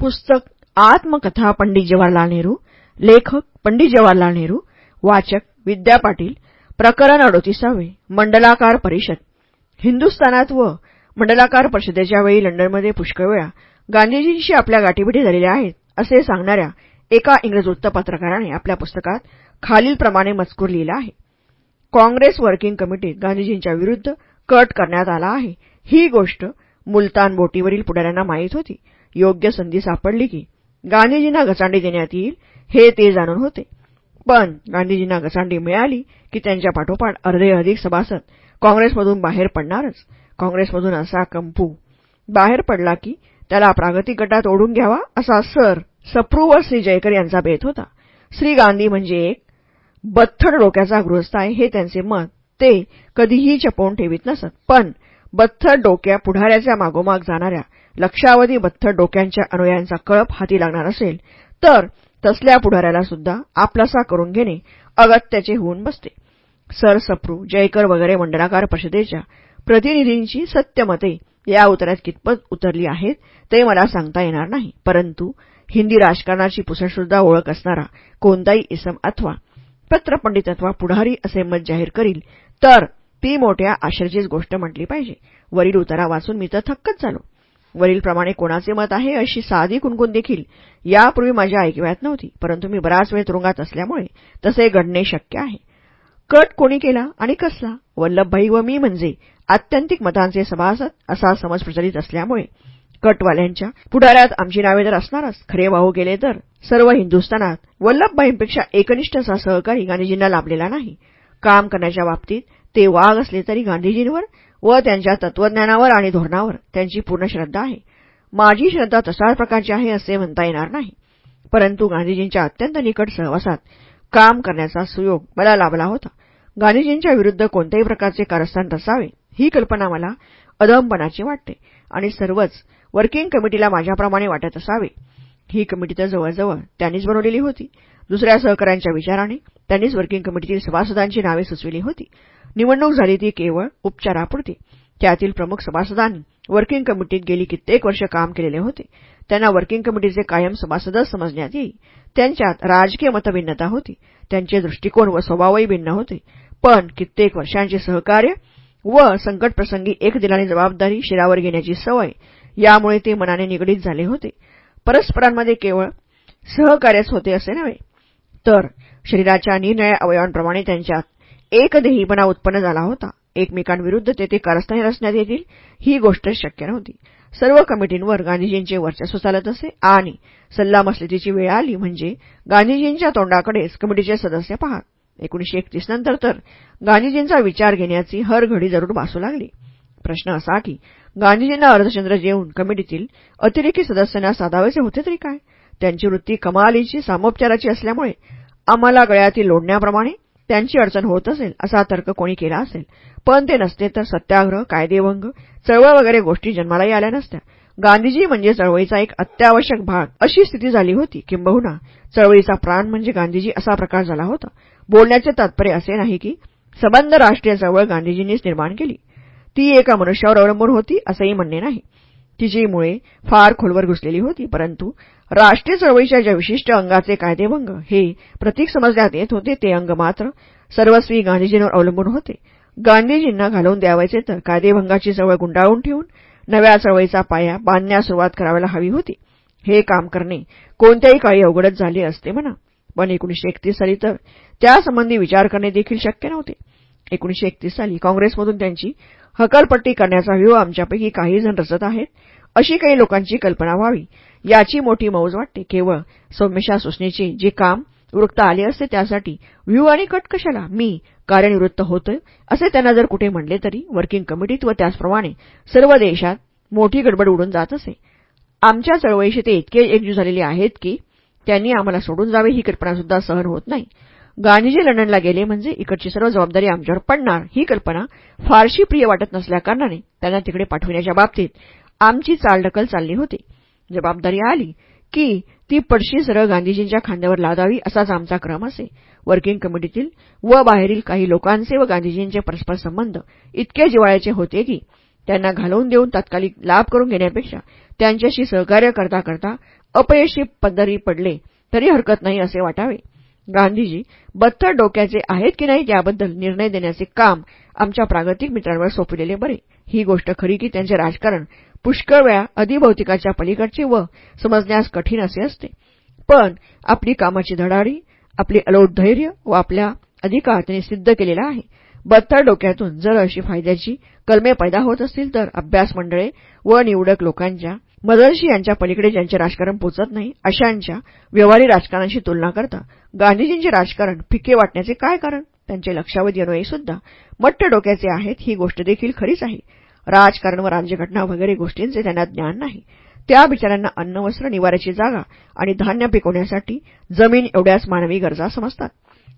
पुस्तक आत्मकथा पंडित जवाहरलाल नेहरू लेखक पंडित जवाहरलाल नेहरू वाचक विद्या पाटील प्रकरण अडोतीसावे मंडलाकार परिषद. हिंदुस्थानात व मंडलाकार परिषदेच्या वेळी लंडनमध्ये पुष्कळ वेळा गांधीजींशी आपल्या गाठीभेटी झालेल्या आहेत असे सांगणाऱ्या एका इंग्रज वृत्तपत्रकाराने आपल्या पुस्तकात खालीलप्रमाणे मजकूर लिहिला आहे. काँग्रेस वर्किंग कमिटीत गांधीजींच्या विरुद्ध कट करण्यात आला आहे. ही गोष्ट मुलतान बोटीवरील पुढाऱ्यांना माहीत होती. योग्य संधी सापडली की गांधीजींना घसांडी देण्यात येईल हे ते जाणून होते. पण गांधीजींना घसांडी मिळाली की त्यांच्या पाठोपाठ अर्धे अधिक सभासद काँग्रेसमधून बाहेर पडणारच. काँग्रेसमधून असा कंपू बाहेर पडला की त्याला प्रागतिक गटात ओढून घ्यावा असा सर सप्रू व श्री जयकर यांचा बेत होता. श्री गांधी म्हणजे एक बत्थड डोक्याचा गृहस्थ आहे हे त्यांचे मत ते कधीही चपवून ठेवीत नसत. पण बत्थड डोक्या पुढाऱ्याच्या मागोमाग जाणाऱ्या लक्षावधी बत्थर डोक्यांच्या अनुयायांचा कळप हाती लागणार असेल तर तसल्या पुढाऱ्याला सुद्धा आपलासा करून घेणे अगत्याचे होऊन बसते. सर सप्रू जयकर वगैरे मंडळाकार परिषदेच्या प्रतिनिधींची सत्यमते या उतऱ्यात कितपत उतरली आहेत ते मला सांगता येणार नाही. परंतु हिंदी राजकारणाची पुसटसुद्धा ओळख असणारा कोणताही इसम अथवा पत्रपंडित अथवा पुढारी असे मत जाहीर करील तर ती मोठ्या आश्चर्यचीच गोष्ट म्हटली पाहिजे. वरील उतारा वाचून मी तर थक्कच झालो. वरीलप्रमाणे कोणाचे मत आहे अशी साधी कुणकुण देखील यापूर्वी माझ्या ऐकव्यात नव्हती परंतु मी बराच वेळ तुरुंगात असल्यामुळे तसे घडणे शक्य आहे. कट कोणी केला आणि कसला? वल्लभभाई व मी म्हणजे आत्यंतिक मतांचे सभासद असा समज प्रचलित असल्यामुळे कटवाल्यांच्या पुढाऱ्यात आमची नावे तर असणारच खरे वाहू गेले तर सर्व हिंदुस्थानात वल्लभभाईंपेक्षा एकनिष्ठ असा सहकारी गांधीजींना लाभलेला नाही. काम करण्याच्या बाबतीत ते वाघ असले तरी गांधीजींवर व त्यांच्या तत्वज्ञानावर आणि धोरणावर त्यांची पूर्ण श्रद्धा आहे. माझी श्रद्धा तसाच प्रकारची आहे असे म्हणता येणार नाही. परंतु गांधीजींच्या अत्यंत निकट सहवासात काम करण्याचा सुयोग मला लाभला होता. गांधीजींच्या विरुद्ध कोणत्याही प्रकारचे कारस्थान रचावे ही कल्पना मला अदमपणाची वाटते आणि सर्वच वर्किंग कमिटीला माझ्याप्रमाणे वाटत असावे. ही कमिटी तर जवळजवळ त्यांनीच बनवलेली होती. दुसऱ्या सहकाऱ्यांच्या विचाराने त्यांनीच वर्किंग कमिटीतील सभासदांची नावे सुचविली होती. निवडणूक झाली ती केवळ उपचारापुरती. त्यातील प्रमुख सभासदांनी वर्किंग कमिटीत गेली कित्येक वर्ष काम केलेले होते. त्यांना वर्किंग कमिटीचे कायम सभासदच समजण्यात येई त्यांच्यात राजकीय मतभिन्नता होती. त्यांचे दृष्टिकोन व स्वभावही भिन्न होते. पण कित्येक वर्षांचे सहकार्य व संकटप्रसंगी एक दिलाने जबाबदारी शिरावर घेण्याची सवय यामुळे ते मनाने निगडीत झाले होते. परस्परांमध्ये केवळ सहकार्यच होते असे नव्हे तर शरीराच्या निरनिळ्या अवयवांप्रमाणे त्यांच्यात एकदेहीपणा उत्पन्न झाला होता. एकमेकांविरुद्ध तेथे कारस्थाने रचण्यात येतील ही गोष्ट शक्य नव्हती. सर्व कमिटींवर गांधीजींचे वर्चस्व चालत असे आणि सल्लामसलतीची वेळ आली म्हणजे गांधीजींच्या तोंडाकडेच कमिटीचे सदस्य पाहत एकोणीशे एकतीस नंतर तर गांधीजींचा विचार घेण्याची हर घडी जरूर भासू लागली. प्रश्न असा की गांधीजींना अर्धचंद्र जेवून कमिटीतील अतिरेकी सदस्यांना साधावेचे होते तरी काय? त्यांची वृत्ती कमालीची सामोपचाराची असल्यामुळे आम्हाला गळ्यातील लोढण्याप्रमाणे त्यांची अडचण होत असेल असा तर्क कोणी केला असेल. पण ते नसते तर सत्याग्रह कायदेभंग चळवळ वगैरे गोष्टी जन्मालाही आल्या नसत्या. गांधीजी म्हणजे चळवळीचा एक अत्यावश्यक भाग. अशी स्थिती झाली होती किंबहुना चळवळीचा प्राण म्हणजे गांधीजी असा प्रकार झाला होता. बोलण्याचे तात्पर्य असे नाही की संबंध राष्ट्रीय चळवळ गांधीजींनीच निर्माण केली. ती एका मनुष्यावर अवलंबून होती असंही म्हणणे नाही. तिची मुळे फार खोलवर घुसलेली होती परंतु राष्ट्रीय चळवळीच्या ज्या विशिष्ट अंगाचे कायदेभंग हे प्रतीक समजण्यात येत होते ते अंग मात्र सर्वस्वी गांधीजींवर अवलंबून होते. गांधीजींना घालवून द्यावायचे तर कायदेभंगाची चळवळ गुंडाळून ठेवून नव्या चळवळीचा पाया बांधण्यास सुरुवात करायला हवी होती. हे काम करणे कोणत्याही काळी अवघडच झाले असते म्हणा. पण एकोणीशे एकतीस साली तर त्यासंबंधी विचार करणे देखील शक्य नव्हते. एकोणीशे एकतीस साली काँग्रेसमधून त्यांची हकालपट्टी करण्याचा व्यू आमच्यापैकी काही जण रचत आहेत. अशी काही लोकांची कल्पना व्हावी. याची मोठी मौज वाटते. केवळ सौम्यशा सुसनेचे जे काम वृत्त आले असते त्यासाठी व्यू आणि कट कशाला? मी कार्यनिवृत्त होतोय. असे त्यांना जर कुठे म्हणले तरी वर्किंग कमिटीत व त्याचप्रमाणे सर्व देशात मोठी गडबड उडून जात असे. आमच्या चळवळीशी ते इतके एकजू झालेले आहेत की त्यांनी आम्हाला सोडून जावे ही कल्पनासुद्धा सहन होत नाही. गांधीजी लंडनला गेले म्हणजे इकडची सर्व जबाबदारी आमच्यावर पडणार. ही कल्पना फारशी प्रिय वाटत नसल्याकारणाने त्यांना तिकडे पाठविण्याच्या बाबतीत आमची चालढकल चालली होती. जबाबदारी आली की ती पडशी सरळ गांधीजींच्या खांद्यावर लादावी असाच आमचा क्रम असे. वर्किंग कमिटीतील व बाहेरील काही लोकांचे व गांधीजींचे परस्पर संबंध इतके जिवाळ्याचे होते की त्यांना घालवून देऊन तात्कालिक लाभ करून घेण्यापेक्षा त्यांच्याशी सहकार्य करता करता अपयशी पदरी पडले तरी हरकत नाही असे वाटावे. गांधीजी बत्तर डोक्याचे आहेत की नाही याबद्दल निर्णय देण्याचे काम आमच्या प्रागतिक मित्रांवर सोपविलेले बरे. ही गोष्ट खरी की त्यांचे राजकारण पुष्कळ वेळा अधिभौतिकाच्या पलीकडचे व समजण्यास कठीण असे असते. पण आपली कामाची धडाडी आपले अलोट धैर्य व आपल्या अधिकार त्यांनी सिद्ध केलेला आहे. बत्तर डोक्यातून जर अशी फायद्याची कलमे पैदा होत असतील तर अभ्यास मंडळे व निवडक लोकांच्या मदरशी यांच्या पलीकडे ज्यांचे राजकारण पोचत नाही अशांच्या व्यवहारी राजकारणाशी तुलना करता गांधीजींचे राजकारण फिके वाटण्याचे काय कारण? त्यांचे लक्षावधी अनुयायी सुद्धा मट्ट डोक्याचे आहेत ही गोष्ट देखील खरीच आहे. राजकारण व राज्यघटना वगैरे गोष्टींचे त्यांना ज्ञान नाही. त्या बिचाऱ्यांना अन्न वस्त्र निवाऱ्याची जागा आणि धान्य पिकवण्यासाठी जमीन एवढ्याच मानवी गरजा समजतात.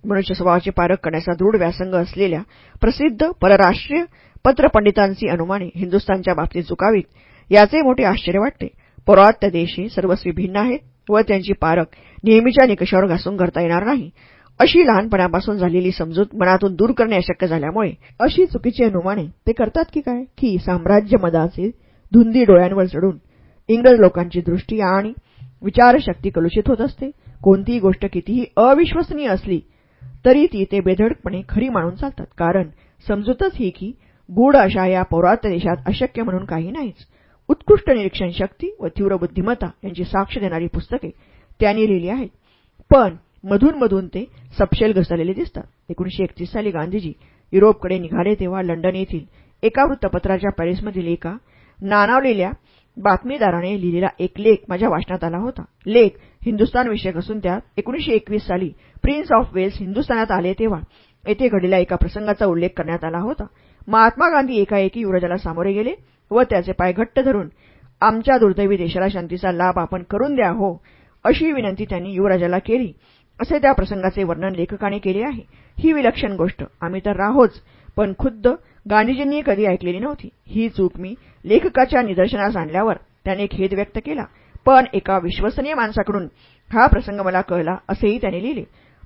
मनुष्य स्वभावाचे पारख करण्याचा दृढ व्यासंग असलेल्या प्रसिद्ध परराष्ट्रीय पत्रपंडितांची अनुमाने हिंदुस्थानच्या बाबतीत चुकावीत याचे मोठे आश्चर्य वाटते. पौरात्य देशी सर्वस्वी भिन्न आहेत व त्यांची पारख नेहमीच्या निकषावर घासून करता येणार नाही. अशी लहानपणापासून झालेली समजूत मनातून दूर करणे अशक्य झाल्यामुळे अशी चुकीची अनुमाने ते करतात की काय? की साम्राज्य मदाचे धुंदी डोळ्यांवर चढून इंग्रज लोकांची दृष्टी आणि विचारशक्ती कलुषित होत असते. कोणतीही गोष्ट कितीही अविश्वसनीय असली तरी ती ते बेधडकपणे खरी मानून चालतात. कारण समजूतच ही की गूढ अशा या पौरात्य देशात अशक्य म्हणून काही नाहीच. उत्कृष्ट निरीक्षण शक्ती व तीव्र बुद्धिमत्ता यांची साक्ष देणारी पुस्तके त्यांनी लिहिली आहेत. पण मधूनमधून ते सपशेल घसरलेले दिसतात. एकोणीशे एकतीस साली गांधीजी युरोपकडे निघाले तेव्हा लंडन येथील एका वृत्तपत्राच्या पॅरिसमधील एका नानावलेल्या बातमीदाराने लिहिलेला एक लेख माझ्या वाचनात आला होता. लेख हिंदुस्थान विषयक असून त्यात एकोणीशे एकवीस साली प्रिन्स ऑफ वेल्स हिंदुस्थानात आले तेव्हा येथे घडलेल्या एका प्रसंगाचा उल्लेख करण्यात आला होता. महात्मा गांधी एकाएकी युवराजाला सामोरे गेले. व त्याचे पाय घट्ट धरून आमच्या दुर्दैवी देशाला शांतीचा लाभ आपण करून द्या हो अशी विनंती त्यांनी युवराजाला केली. असे त्या प्रसंगाचे वर्णन लेखकाने केले आहे. ही विलक्षण गोष्ट. आम्ही तर राहोच पण खुद्द गांधीजींनी कधी ऐकलेली नव्हती. ही चूक मी लेखकाच्या निदर्शनास आणल्यावर त्याने खेद व्यक्त केला. पण एका विश्वसनीय माणसाकडून हा प्रसंग मला कळला असेही त्याने लिहिले.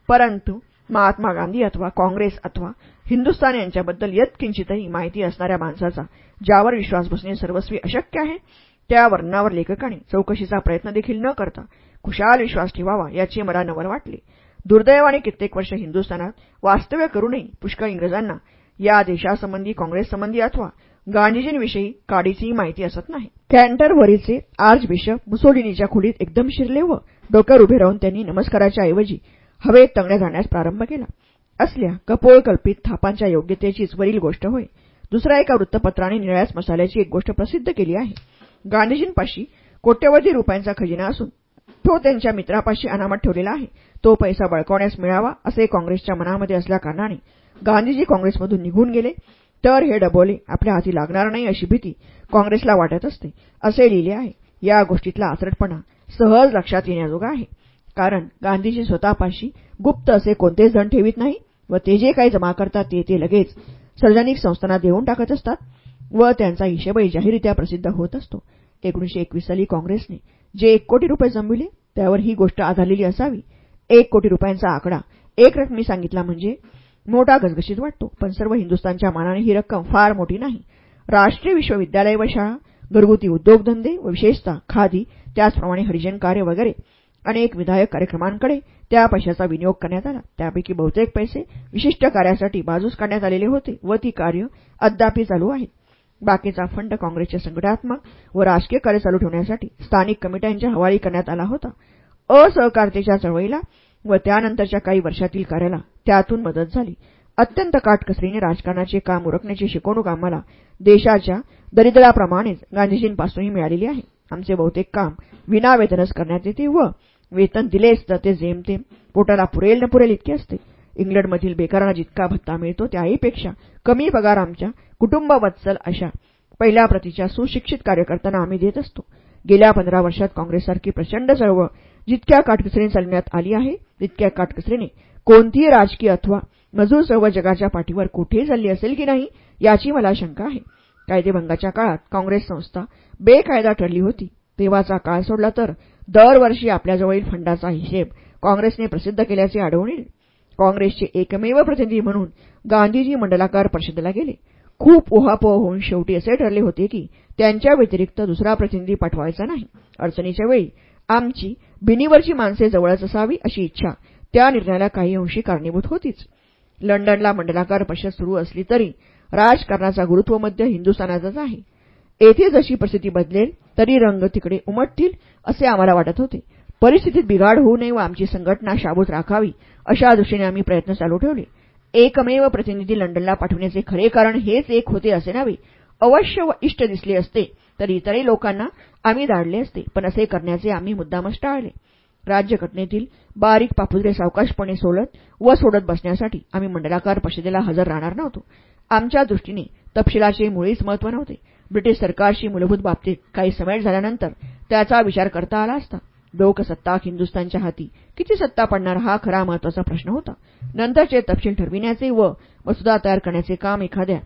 परंतु महात्मा गांधी अथवा काँग्रेस अथवा हिंदुस्थान यांच्याबद्दल यत्किंचितही माहिती असणाऱ्या माणसाचा ज्यावर विश्वास बसणे सर्वस्वी अशक्य आहे त्या वर्णनावर लेखकाने चौकशीचा प्रयत्न देखील न करता खुशाल विश्वास ठेवावा याचे मला नवर वाटले. दुर्दैवाने कित्येक वर्ष हिंदुस्थानात वास्तव्य करूनही पुष्कळ इंग्रजांना या देशासंबंधी काँग्रेससंबंधी अथवा गांधीजींविषयी काडीचीही माहिती असत नाही. कॅन्टरवरीचे आर्च बिशप मुसोलिनीच्या खोलीत एकदम शिरले व डोक्यावर उभे राहून त्यांनी नमस्काराच्या ऐवजी हवेत तंगड्या जाण्यास प्रारंभ केला. असल्या कपोळ कल्पित थापांच्या योग्यतेचीच वरील गोष्ट होय. दुसऱ्या एका वृत्तपत्राने निळ्यास मसाल्याची एक गोष्ट प्रसिद्ध केली आहे. गांधीजींपाशी कोट्यवधी रुपयांचा खजिना असून तो त्यांच्या मित्रापाशी अनामत ठेवलेला आहे. तो पैसा बळकावण्यास मिळावा असे काँग्रेसच्या मनामध्ये असल्याकारणाने गांधीजी काँग्रेसमधून निघून गेले. तर हे डबोले आपल्या हाती लागणार नाही अशी भीती काँग्रेसला वाटत असते असे लिहिले आहे. या गोष्टीतला आचरटपणा सहज लक्षात येण्याजोगा आहे. कारण गांधीजी स्वतःपाशी गुप्त असे कोणतेच धन ठेवित नाही व ते जे काही जमा करतात ते ते लगेच सार्वजनिक संस्थांना देऊन टाकत असतात व त्यांचा हिशेबही जाहीररित्या प्रसिद्ध होत असतो. एकोणीशे एकवीस साली काँग्रेसने जे एक कोटी रुपये जमविले त्यावर ही गोष्ट आधारलेली असावी. एक कोटी रुपयांचा आकडा एक रकमी सांगितला म्हणजे मोठा गजगशीत वाटतो. पण सर्व हिंदुस्थानच्या मानाने ही रक्कम फार मोठी नाही. राष्ट्रीय विश्वविद्यालय व शाळा घरगुती उद्योगधंदे व विशेषतः खादी त्याचप्रमाणे हरिजन कार्य वगैरे अनेक विधायक कार्यक्रमांकडे त्या पैशाचा विनियोग करण्यात आला. त्यापैकी बहुतेक पैसे विशिष्ट कार्यासाठी बाजूस काढण्यात आलेले होते व ती कार्य अद्यापही चालू आहेत. बाकीचा फंड काँग्रेसचे संघटनात्मक व राजकीय कार्य चालू ठेवण्यासाठी स्थानिक कमिट्यांच्या हवाली करण्यात आला होता. असहकारतेच्या चळवळीला व त्यानंतरच्या काही वर्षातील कार्याला त्यातून मदत झाली. अत्यंत काटकसरीने राजकारणाचे काम उरकण्याची शिकवणूक आम्हाला देशाच्या दरिद्राप्रमाणेच गांधीजींपासूनही मिळालेली आहे. आमचे बहुतेक काम विनावेतनच करण्यात येते व वेतन दिलेच तर ते जेमतेम पोटाला पुरेल न पुरेल इतके असते. इंग्लंडमधील बेकारांना जितका भत्ता मिळतो त्याहीपेक्षा कमी पगार आमच्या कुटुंबवत्सल अशा पहिल्या प्रतीच्या सुशिक्षित कार्यकर्त्यांना आम्ही देत असतो. गेल्या पंधरा वर्षात काँग्रेससारखी प्रचंड चळवळ जितक्या काटकसरीने चालण्यात आली आहे तितक्या काटकसरीने कोणतीही राजकीय अथवा मजूर चळवळ जगाच्या पाठीवर कुठेही चालली असेल की नाही याची मला शंका आहे. कायदेभंगाच्या काळात काँग्रेस संस्था बेकायदा ठरली होती. तेव्हाचा काळ सोडला तर दरवर्षी आपल्याजवळील फंडाचा हिशेब काँग्रेसने प्रसिद्ध केल्याचे आढळून येईल. काँग्रेसचे एकमेव प्रतिनिधी म्हणून गांधीजी मंडलाकार परिषदेला गेले. खूप उहापोह होऊन शेवटी असे ठरले होते की त्यांच्या व्यतिरिक्त दुसरा प्रतिनिधी पाठवायचा नाही. अडचणीच्या वेळी आमची बिनीवरची माणसे जवळच असावी अशी इच्छा त्या निर्णयाला काही अंशी कारणीभूत होतीच. लंडनला मंडलाकार परिषद सुरू असली तरी राजकारणाचा गुरुत्वमध्य हिंदुस्थानाचाच आहे. येथे जशी परिस्थिती बदलेल तरी रंग तिकडे उमटतील असे आम्हाला वाटत होते. परिस्थितीत बिघाड होऊ नये व आमची संघटना शाबूत राखावी अशा दृष्टीने आम्ही प्रयत्न चालू ठेवले. एकमेव प्रतिनिधी लंडनला पाठवण्याचे खरे कारण हेच एक होते असे नव्हे. अवश्य व इष्ट दिसले असते तर इतरही लोकांना आम्ही धाडले असते पण असे करण्याचे आम्ही मुद्दामच टाळले. राज्यघटनेतील बारीक पापुद्रे सावकाशपणे सोडत व सोडत बसण्यासाठी आम्ही मंडलाकार परिषदेला हजर राहणार नव्हतो. आमच्या दृष्टीने तपशिलाचे मुळीच महत्त्व नव्हते. ब्रिटिश सरकारशी मूलभूत बाबतीत काही समेट झाल्यानंतर त्याचा विचार करता आला असता. लोकसत्ताक हिंदुस्थानच्या हाती किती सत्ता पडणार हा खरा महत्त्वाचा प्रश्न होता. नंतरचे तपशील ठरविण्याचे व मसुदा तयार करण्याचे काम एखाद्या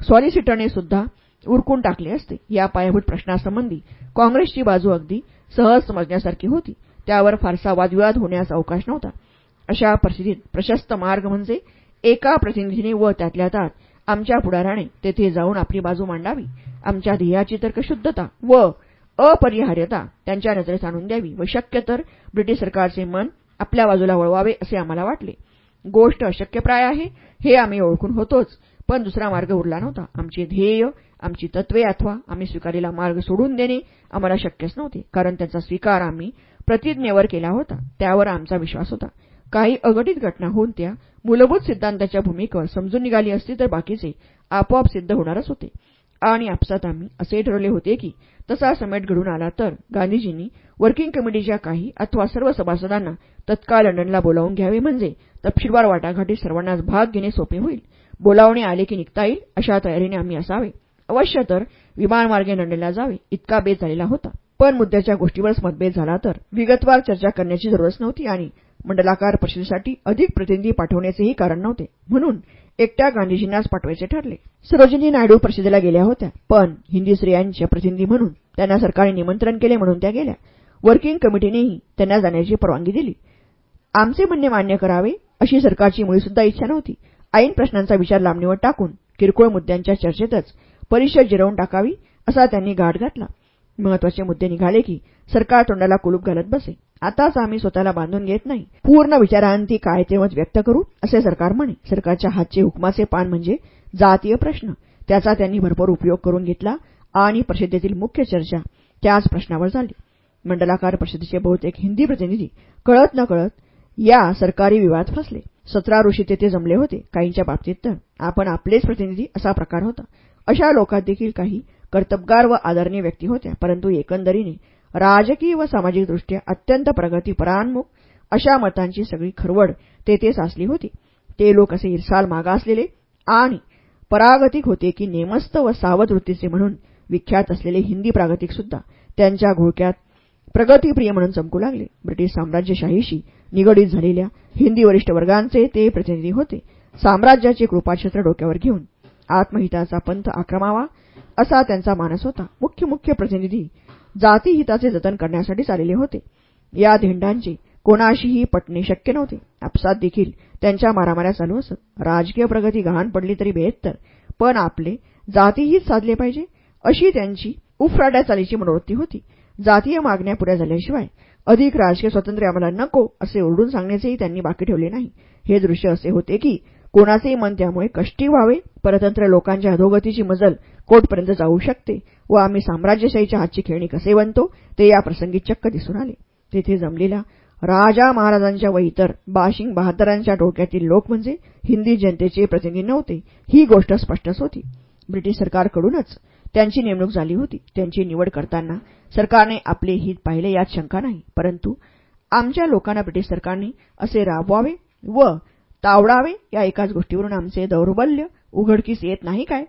सॉलिसिटरने सुद्धा उरकून टाकले असते. या पायाभूत प्रश्नासंबंधी काँग्रेसची बाजू अगदी सहज समजण्यासारखी होती. त्यावर फारसा वादविवाद होण्यास अवकाश नव्हता. अशा परिस्थितीत प्रशस्त मार्ग म्हणजे एका प्रतिनिधीने व त्यातल्या त्यात आमच्या पुढाऱ्याने तेथे जाऊन आपली बाजू मांडावी. आमच्या ध्येयाची तर्कशुद्धता व अपरिहार्यता त्यांच्या नजरेत आणून द्यावी व शक्य तर ब्रिटिश सरकारचे मन आपल्या बाजूला वळवावे असे आम्हाला वाटले. गोष्ट अशक्यप्राय आहे हे आम्ही ओळखून होतोच पण दुसरा मार्ग उरला नव्हता. आमचे ध्येय आमची तत्वे अथवा आम्ही स्वीकारलेला मार्ग सोडून देणे आम्हाला शक्यच नव्हते कारण त्यांचा स्वीकार आम्ही प्रतिज्ञेवर केला होता त्यावर आमचा विश्वास होता. काही अघटित घटना होऊन त्या मूलभूत सिद्धांताच्या भूमिकेवर समजून निघाली असती तर बाकीचे आपोआप सिद्ध होणारच होते. आणि आपसात आम्ही असे ठरवले होते की तसा समेट घडून आला तर गांधीजींनी वर्किंग कमिटीच्या काही अथवा सर्व सभासदांना तत्काळ लंडनला बोलावून घ्यावे म्हणजे तपशीलवार वाटाघाटीत सर्वांनाच भाग घेणे सोपे होईल. बोलावणे आले की निघता येईल अशा तयारीने आम्ही असावे. अवश्य तर विमानमार्गे लंडनला जावे इतका बेत झालेला होता. पण मुद्द्याच्या गोष्टीवरच मतभेद झाला तर विगतवार चर्चा करण्याची जरूरच नव्हती आणि मंडलाकार परिषदेसाठी अधिक प्रतिनिधी पाठवण्याचेही कारण नव्हते. म्हणून एकट्या गांधीजींनाच पाठवायचे ठरले. सरोजिनी नायडू परिषदेला गेल्या होत्या. पण हिंदी स्त्रियांच्या प्रतिनिधी म्हणून त्यांना सरकारने निमंत्रण केले म्हणून त्या गेल्या. वर्किंग कमिटीनेही त्यांना जाण्याची परवानगी दिली. आमचे म्हणणे मान्य करावे अशी सरकारची मुळीसुद्धा इच्छा नव्हती. ऐन प्रश्नांचा विचार लांबणीवर टाकून किरकोळ मुद्द्यांच्या चर्चेतच परिषद जिरवून टाकावी असा त्यांनी गाठ घातला. महत्त्वाचे मुद्दे निघाले की सरकार तोंडाला कुलूप घालत बसे. आताच आम्ही स्वतःला बांधून घेत नाही. पूर्ण विचारांती काय ते मत व्यक्त करू असे सरकार म्हणे. सरकारच्या हातचे हुकमाचे पान म्हणजे जातीय प्रश्न. त्याचा त्यांनी भरपूर उपयोग करून घेतला आणि परिषदेतील मुख्य चर्चा त्याच प्रश्नावर झाली. मंडलाकार परिषदेचे बहुतेक हिंदी प्रतिनिधी कळत न कळत या सरकारी विवाद फसले. सतरा ऋषी तेथे जमले होते. काहींच्या बाबतीत तर आपण आपलेच प्रतिनिधी असा प्रकार होता. अशा लोकात देखील काही कर्तबगार व आदरणीय व्यक्ती होत्या परंतु एकंदरीने राजकीय व सामाजिकदृष्ट्या अत्यंत प्रगतीपरान्मुख अशा मतांची सगळी खरवड तेथे साचली होती. ते लोक असे इरसाल मागासलेले आणि परागतिक होते की नेमस्त व सावध वृत्तीचे म्हणून विख्यात असलेले हिंदी प्रागतिक सुद्धा त्यांच्या घोळक्यात प्रगतीप्रिय म्हणून चमकू लागले. ब्रिटिश साम्राज्यशाहीशी निगडीत झालेल्या हिंदी वरिष्ठ वर्गांचे ते प्रतिनिधी होते. साम्राज्याचे कृपाक्षेत्र डोक्यावर घेऊन आत्महिताचा पंथ आक्रमावा असा त्यांचा मानस होता. मुख्य मुख्य प्रतिनिधी जातीहिताचे जतन करण्यासाठी आलेले होते. या धेंडांचे कोणाशीही पटणे शक्य नव्हते. आपसात देखील त्यांच्या मारामाऱ्या चालू असत. राजकीय प्रगती गहाण पडली तरी बेहत्तर पण आपले जातीहित साधले पाहिजे अशी त्यांची उफराड्या चालीची मनोवृत्ती होती. जातीय मागण्या पुऱ्या झाल्याशिवाय अधिक राजकीय स्वातंत्र्य आम्हाला नको असे ओरडून सांगण्याचेही त्यांनी बाकी ठेवले नाही. हे दृश्य असे होते की कोणाचेही मन त्यामुळे कष्टी व्हावे. परतंत्र लोकांच्या अधोगतीची मजल कोटपर्यंत जाऊ शकते. व आम्ही साम्राज्यशाहीच्या हातची खेळणी कसे बनतो ते या प्रसंगी चक्क दिसून आले. तेथे जमलेला राजा महाराजांच्या व इतर बाशिंग बहादरांच्या डोक्यातील लोक म्हणजे हिंदी जनतेचे प्रतिनिधी नव्हते. ही गोष्ट स्पष्टच होती. ब्रिटिश सरकारकडूनच त्यांची नेमणूक झाली होती. त्यांची निवड करताना सरकारने आपले हित पाहिले यात शंका नाही. परंतु आमच्या लोकांना ब्रिटिश सरकारने असे राबवावे व तावडावे या एकाच गोष्टीवरून आमचे दौर्बल्य उघडकीस येत नाही काय?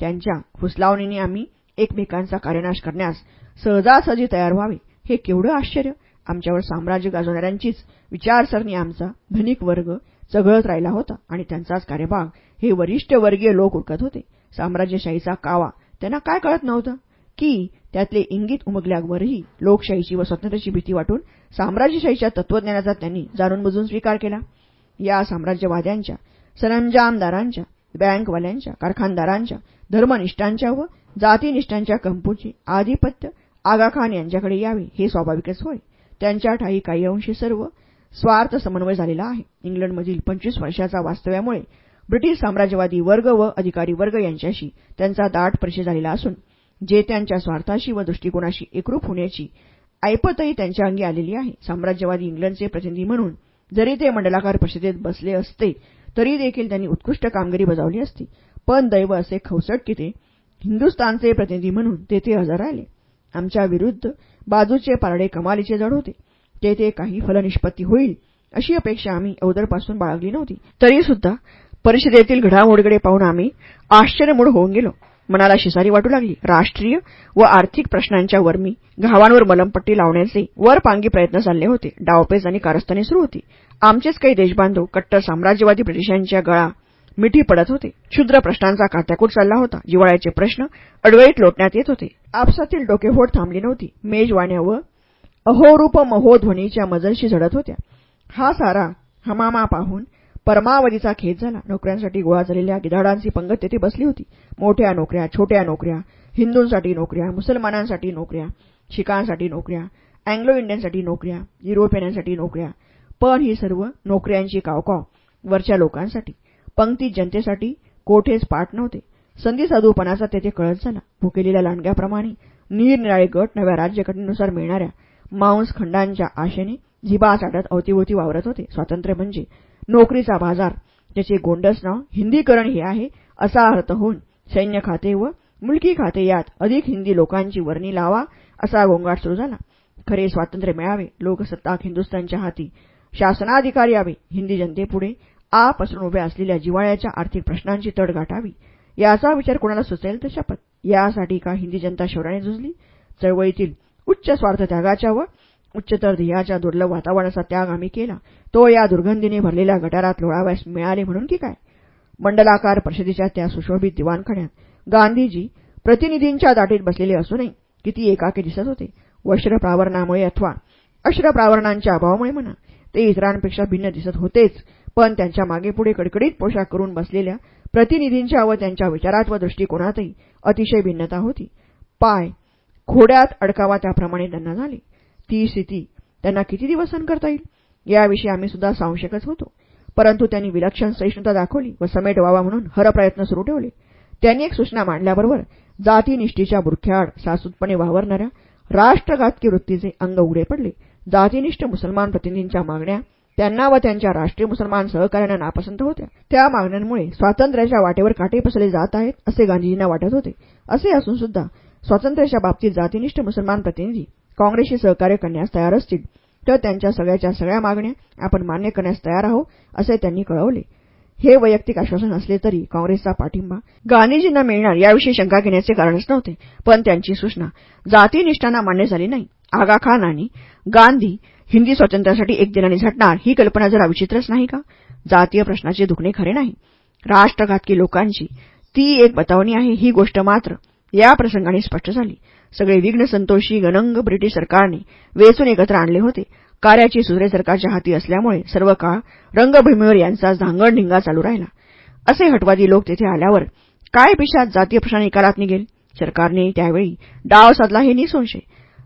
त्यांच्या फुसलावणीने आम्ही एकमेकांचा कार्यनाश करण्यास सहजासहजी तयार व्हावे हे केवढं आश्चर्य! आमच्यावर साम्राज्य गाजवणाऱ्यांचीच विचारसरणी आमचा धनिक वर्ग चघळत राहिला होता आणि त्यांचाच कार्यभाग हे वरिष्ठ वर्गीय लोक उरकत होते. साम्राज्यशाहीचा कावा त्यांना काय कळत नव्हतं? की त्यातले इंगित उमगल्यावरही लोकशाहीची व स्वातंत्र्याची भीती वाटून साम्राज्यशाहीच्या तत्वज्ञानाचा त्यांनी जाणून बुजून स्वीकार केला. या साम्राज्यवाद्यांच्या सरंजामदारांच्या बँकवाल्यांच्या कारखानदारांच्या धर्मनिष्ठांच्या व जातीनिष्ठांच्या कंपूची आधिपत्य आगाखान यांच्याकडे यावे हे स्वाभाविकच होय. त्यांच्या ठाई काही अंशी सर्व स्वार्थ समन्वय झालेला आहे. इंग्लंडमधील पंचवीस वर्षाचा वास्तव्यामुळे ब्रिटिश साम्राज्यवादी वर्ग व अधिकारी वर्ग यांच्याशी त्यांचा दाट परिचय झालेला असून जे त्यांच्या स्वार्थाशी व दृष्टिकोनाशी एकरूप होण्याची ऐपतही त्यांच्या अंगी आलेली आहे. साम्राज्यवादी इंग्लंडचे प्रतिनिधी म्हणून जरी ते मंडलाकार परिषदेत बसले असते तरी देखील त्यांनी उत्कृष्ट कामगिरी बजावली असती. पण दैव असे खवसट की ते हिंदुस्थानचे प्रतिनिधी म्हणून तेथे हजर राहिले. आमच्या विरुद्ध बाजूचे पारडे कमालीचे जड होते. तेथे काही फलनिष्पत्ती होईल अशी अपेक्षा आम्ही अवदरपासून बाळगली नव्हती. तरीसुद्धा परिषदेतील घडामोडीकडे पाहून आम्ही आश्चर्यमूळ होऊन गेलो. मनाला शिसारी वाटू लागली. राष्ट्रीय व आर्थिक प्रश्नांच्या वर्मी घावांवर मलमपट्टी लावण्याचे वरपांगी प्रयत्न चालले होते. डावपेच आणि कारस्थाने सुरू होती. आमचेच काही देशबांधव कट्टर साम्राज्यवादी ब्रिटिशांच्या गळा मिठी पडत होते. क्षुद्र प्रश्नांचा कात्याकूट चालला होता. जिवाळ्याचे प्रश्न अडवळीत लोटण्यात येत होते. आपसातील डोकेफोड थांबली नव्हती. मेजवाण्या व अहोरूप महोध्वनीच्या मजलशी झडत होत्या. हा सारा हमामा पाहून परमावधीचा खेद झाला. नोकऱ्यांसाठी गोळा झालेल्या गिधाडांची पंगत तेथे बसली होती. मोठ्या नोकऱ्या छोट्या नोकऱ्या हिंदूंसाठी नोकऱ्या मुसलमानांसाठी नोकऱ्या शिखांसाठी नोकऱ्या अँग्लो इंडियनसाठी नोकऱ्या युरोपियनांसाठी नोकऱ्या. पण ही सर्व नोकऱ्यांची कावकाव वरच्या लोकांसाठी. पंक्तीत जनतेसाठी कोठेच पाठ नव्हते. संधी साधूपणाचा तेथे कळत झाला. भुकेलेल्या लांडग्याप्रमाणे निरनिराळे गट नव्या राज्यघटनेनुसार मिळणाऱ्या मांस खंडांच्या आशेने झिबा साठत अवतीभोवती वावरत होते. स्वातंत्र्य म्हणजे नोकरीचा बाजार ज्याचे गोंडस नाव हिंदीकरण हे आहे असा अर्थ होऊन सैन्य खाते व मुलकी खाते यात अधिक हिंदी लोकांची वर्णी लावा असा गोंगाट सुरू झाला. खरे स्वातंत्र्य मिळावे लोकसत्ताक हिंदुस्थानच्या हाती. शासनाधिकार यावे हिंदी जनतेपुढे आ पसरून उभ्या असलेल्या जिवाळ्याच्या आर्थिक प्रश्नांची तड गाठावी. याचा विचार कोणाला सुचेल तर शपथ. यासाठी का हिंदी जनता शौर्याने झुजली? चळवळीतील उच्च स्वार्थ त्यागाच्या व उच्चतर ध्येयाच्या दुर्लभ वातावरणाचा त्याग आम्ही केला. तो या दुर्गंधीने भरलेल्या गटारात लोळाव्यास मिळाले म्हणून की काय? मंडलाकार परिषदेच्या त्या सुशोभित दिवाणखान्यात गांधीजी प्रतिनिधींच्या दाटीत बसलेले असूनही किती एकाकी दिसत होते. वस्त्रप्रावरणामुळे अथवा अश्रप्रावरणांच्या अभावामुळे म्हणा ते इतरांपेक्षा भिन्न दिसत होतेच. पण त्यांच्या मागेपुढे कडकडीत पोशाख करून बसलेल्या प्रतिनिधींच्या व त्यांच्या विचारात व दृष्टिकोनातही अतिशय भिन्नता होती. पाय खोड्यात अडकावा त्याप्रमाणे त्यांना झाले. ती स्थिती त्यांना किती दिवस सहन करता येईल? याविषयी आम्ही सुद्धा संशयकच होतो. परंतु त्यांनी विलक्षण सहिष्णुता दाखवली व समेट व्हावा म्हणून हरप्रयत्न सुरू ठेवले. त्यांनी एक सूचना मांडल्याबरोबर जातीनिष्ठीच्या बुरख्याआड सासूतपणे वावरणाऱ्या राष्ट्रघातकी वृत्तीचे अंग उघडे पडले. जातीनिष्ठ मुसलमान प्रतिनिधींच्या मागण्या त्यांना व त्यांच्या राष्ट्रीय मुसलमान सहकार्यांना नापसंत होत्या. त्या मागण्यांमुळे स्वातंत्र्याच्या वाटेवर काटे पसरले जात आहेत असे गांधीजींना वाटत होते. असे असून सुद्धा स्वातंत्र्याच्या बाबतीत जातीनिष्ठ मुसलमान प्रतिनिधी काँग्रेसशी सहकार्य करण्यास तयार असतील तर त्यांच्या सगळ्याच्या सगळ्या मागण्या आपण मान्य करण्यास तयार आहोत असे त्यांनी कळवले. हे वैयक्तिक आश्वासन असले तरी काँग्रेसचा पाठिंबा गांधीजींना मिळणार याविषयी शंका घेण्याचे कारणच नव्हते पण त्यांची सूचना जातीनिष्ठांना मान्य झाली नाही. आगा खान आणि गांधी हिंदी स्वातंत्र्यासाठी एक दिनाने झटणार ही कल्पना जरा विचित्रच नाही का? जातीय प्रश्नाचे दुखणे खरे नाही. राष्ट्रघातकी लोकांची ती एक बतावणी आहे ही गोष्ट मात्र या प्रसंगाने स्पष्ट झाली. सगळे विघ्न संतोषी गणंग ब्रिटिश सरकारने वेचून एकत्र आणले होते. कार्याची सुधरे सरकारच्या हाती असल्यामुळे सर्व काळ रंगभूमीवर यांचा झांगडढिंगा चालू राहिला. असे हटवादी लोक तेथे आल्यावर काय पिशात जातीय प्रश्न निकालात निघेल? सरकारने त्यावेळी डाव साधला हे निसंशय.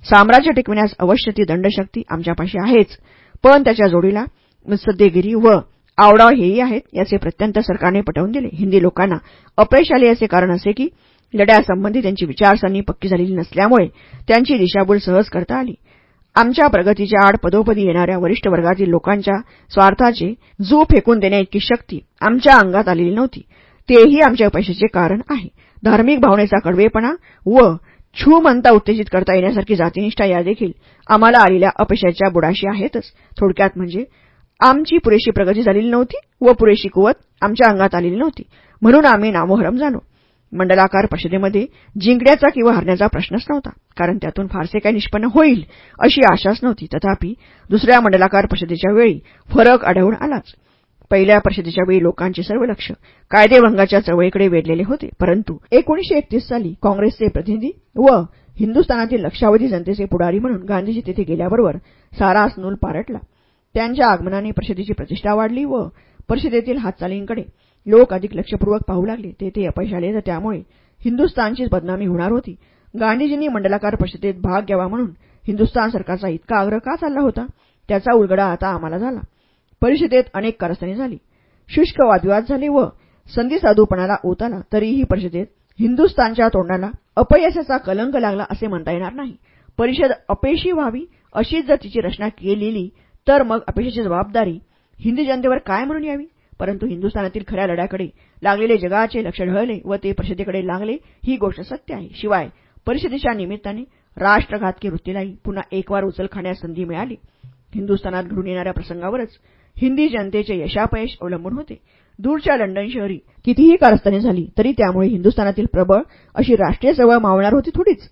साम्राज्य टिकविण्यास अवश्य ती दंडशक्ती आमच्यापाशी आहेच. पण त्याच्या जोडीला मुत्सद्देगिरी व आवडाव हेही आहेत याचे प्रत्यंत सरकारने पटवून दिले. हिंदी लोकांना अपयश आले याचे कारण असे की लढ्यासंबंधी त्यांची विचारसरणी पक्की झालेली नसल्यामुळे त्यांची दिशाभूल सहज करता आली. आमच्या प्रगतीच्या आड पदोपदी येणाऱ्या वरिष्ठ वर्गातील लोकांच्या स्वार्थाचे जू फेकून देण्याइतकी शक्ती आमच्या अंगात आलेली नव्हती. तेही आमच्या अपयशाचे कारण आहे. धार्मिक भावनेचा कडवेपणा व छू म्हणता उत्तेजित करता येण्यासारखी जातीनिष्ठा या देखील आम्हाला आलेल्या अपयशाच्या बुडाशी आहेतच. थोडक्यात म्हणजे आमची पुरेशी प्रगती झालेली नव्हती व पुरेशी कुवत आमच्या अंगात आलेली नव्हती. म्हणून आम्ही नामोहरम झालो मंडलाकार परिषदेमध्ये जिंकण्याचा किंवा हरण्याचा प्रश्नच नव्हता कारण त्यातून फारसे काही निष्पन्न होईल अशी आशाच नव्हती. तथापि दुसऱ्या मंडलाकार परिषदेच्या वेळी फरक आढळून आलाच. पहिल्या परिषदेच्या वेळी लोकांचे सर्व लक्ष कायदेभंगाच्या चळवळीकडे वेधलेले होते. परंतु एकोणीशे एकतीस साली काँग्रेसचे प्रतिनिधी व हिंदुस्थानातील लक्षावधी जनतेचे पुढारी म्हणून गांधीजी तेथे गेल्याबरोबर सारास नूल पारटला. त्यांच्या आगमनाने परिषदेची प्रतिष्ठा वाढली व परिषदेतील हातचालींकडे लोक अधिक लक्षपूर्वक पाहू लागले. तेथे अपयश आले तर त्यामुळे हिंदुस्थानचीच बदनामी होणार होती. गांधीजींनी मंडलाकार परिषदेत भाग घ्यावा म्हणून हिंदुस्थान सरकारचा इतका आग्रह का चालला होता? त्याचा उलगडा आता आम्हाला झाला. परिषदेत अनेक कारस्थाने झाली. शुष्क वादविवाद झाले व संधी साधूपणाला ओत आला तरीही परिषदेत हिंदुस्थानच्या तोंडाला अपयशाचा कलंक लागला असे म्हणता येणार नाही. परिषद अपयशी व्हावी अशीच जर तिची रचना केलेली तर मग अपयशाची जबाबदारी हिंदी जनतेवर काय म्हणून यावी? परंतु हिंदुस्थानातील खऱ्या लढ्याकडे लागलेले जगाचे लक्ष ढळले व ते परिषदेकडे लागले ही गोष्ट सत्य आहे. शिवाय परिषदेच्या निमित्ताने राष्ट्रघातकी वृत्तीलाही पुन्हा एकवार उचल खाण्यास संधी मिळाली. हिंदुस्थानात घडून येणाऱ्या प्रसंगावरच हिंदी जनतेचे यशापयश अवलंबून होते. दूरच्या लंडन शहरी कितीही कारस्थाने झाली तरी त्यामुळे हिंदुस्थानातील प्रबळ अशी राष्ट्रीय चळवळ मावणार होती थोडीच.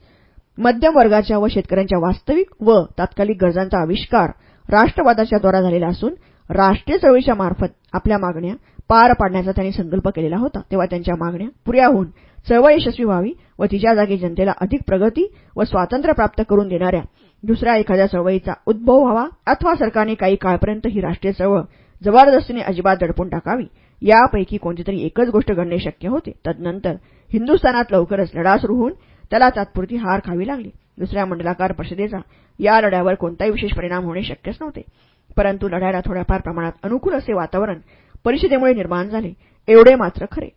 मध्यम वर्गाच्या व शेतकऱ्यांच्या वास्तविक व तात्कालिक गरजांचा आविष्कार राष्ट्रवादाच्या द्वारा झालेला असून राष्ट्रीय चळवळीच्या मार्फत आपल्या मागण्या पार पाडण्याचा त्यांनी संकल्प केलेला होता. तेव्हा त्यांच्या मागण्या पुऱ्या होऊन चळवळ यशस्वी व्हावी व तिच्या जागी जनतेला अधिक प्रगती व स्वातंत्र्य प्राप्त करून देणाऱ्या दुसऱ्या एखाद्या चळवळीचा उद्भव व्हावा अथवा सरकारने काही काळपर्यंत ही राष्ट्रीय चळवळ जबरदस्तीने अजिबात दडपून टाकावी यापैकी कोणतीतरी एकच गोष्ट घडणे शक्य होते. तदनंतर हिंदुस्थानात लवकरच लढा सुरू होऊन त्याला तात्पुरती हार खावी लागली. दुसऱ्या मंडलाकार परिषदेचा या लढ्यावर कोणताही विशेष परिणाम होणे शक्यच नव्हते. परंतु लढ्याला थोड्याफार प्रमाणात अनुकूल असे वातावरण परिषदेमुळे निर्माण झाले एवढे मात्र खरे.